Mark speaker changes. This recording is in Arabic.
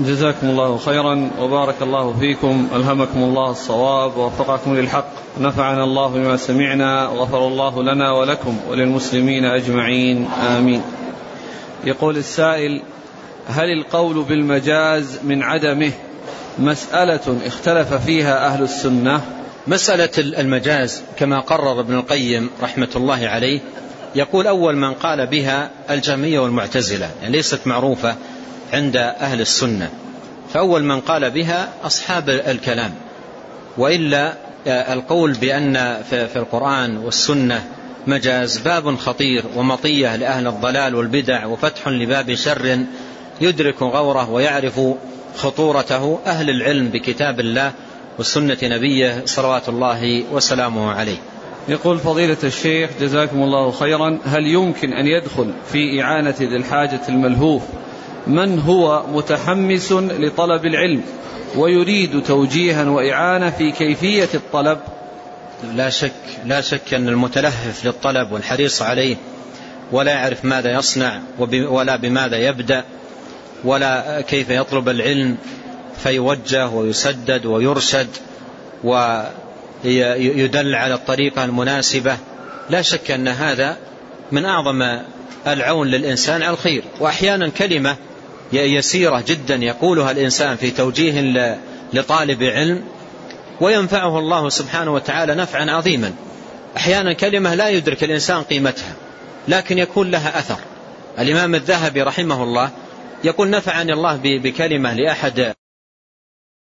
Speaker 1: جزاكم الله خيرا وبارك الله فيكم. ألهمكم الله الصواب ووفقكم للحق. نفعنا الله بما سمعنا وغفر الله لنا ولكم وللمسلمين أجمعين. آمين. يقول السائل هل القول بالمجاز من عدمه مسألة اختلف فيها أهل السنة؟
Speaker 2: مسألة المجاز كما قرر ابن القيم رحمة الله عليه يقول أول من قال بها الجميع والمعتزلة يعني ليست معروفة عند أهل السنة. فأول من قال بها أصحاب الكلام. وإلا القول بأن في القرآن والسنة مجاز باب خطير ومطية لأهل الضلال والبدع وفتح لباب شر يدرك غوره ويعرف خطورته أهل العلم بكتاب الله وسنة نبيه صلوات الله وسلامه عليه.
Speaker 1: يقول فضيلة الشيخ جزاكم الله خيرا هل يمكن أن يدخل في إعانة ذي الحاجة الملهوف من هو متحمس لطلب العلم ويريد توجيها وإعانة في كيفية الطلب؟
Speaker 2: لا شك لا شك أن المتلهف للطلب والحريص عليه ولا يعرف ماذا يصنع ولا بماذا يبدأ ولا كيف يطلب العلم فيوجه ويسدد ويرشد ويدل على الطريقة المناسبة. لا شك أن هذا من أعظم العون للإنسان على الخير. وأحيانا كلمة يسيرة جدا يقولها الإنسان في توجيه لطالب علم وينفعه الله سبحانه وتعالى نفعا عظيما. أحيانا كلمة لا يدرك الإنسان قيمتها لكن يكون لها أثر. الإمام الذهبي رحمه الله يقول نفعني الله بكلمة لأحد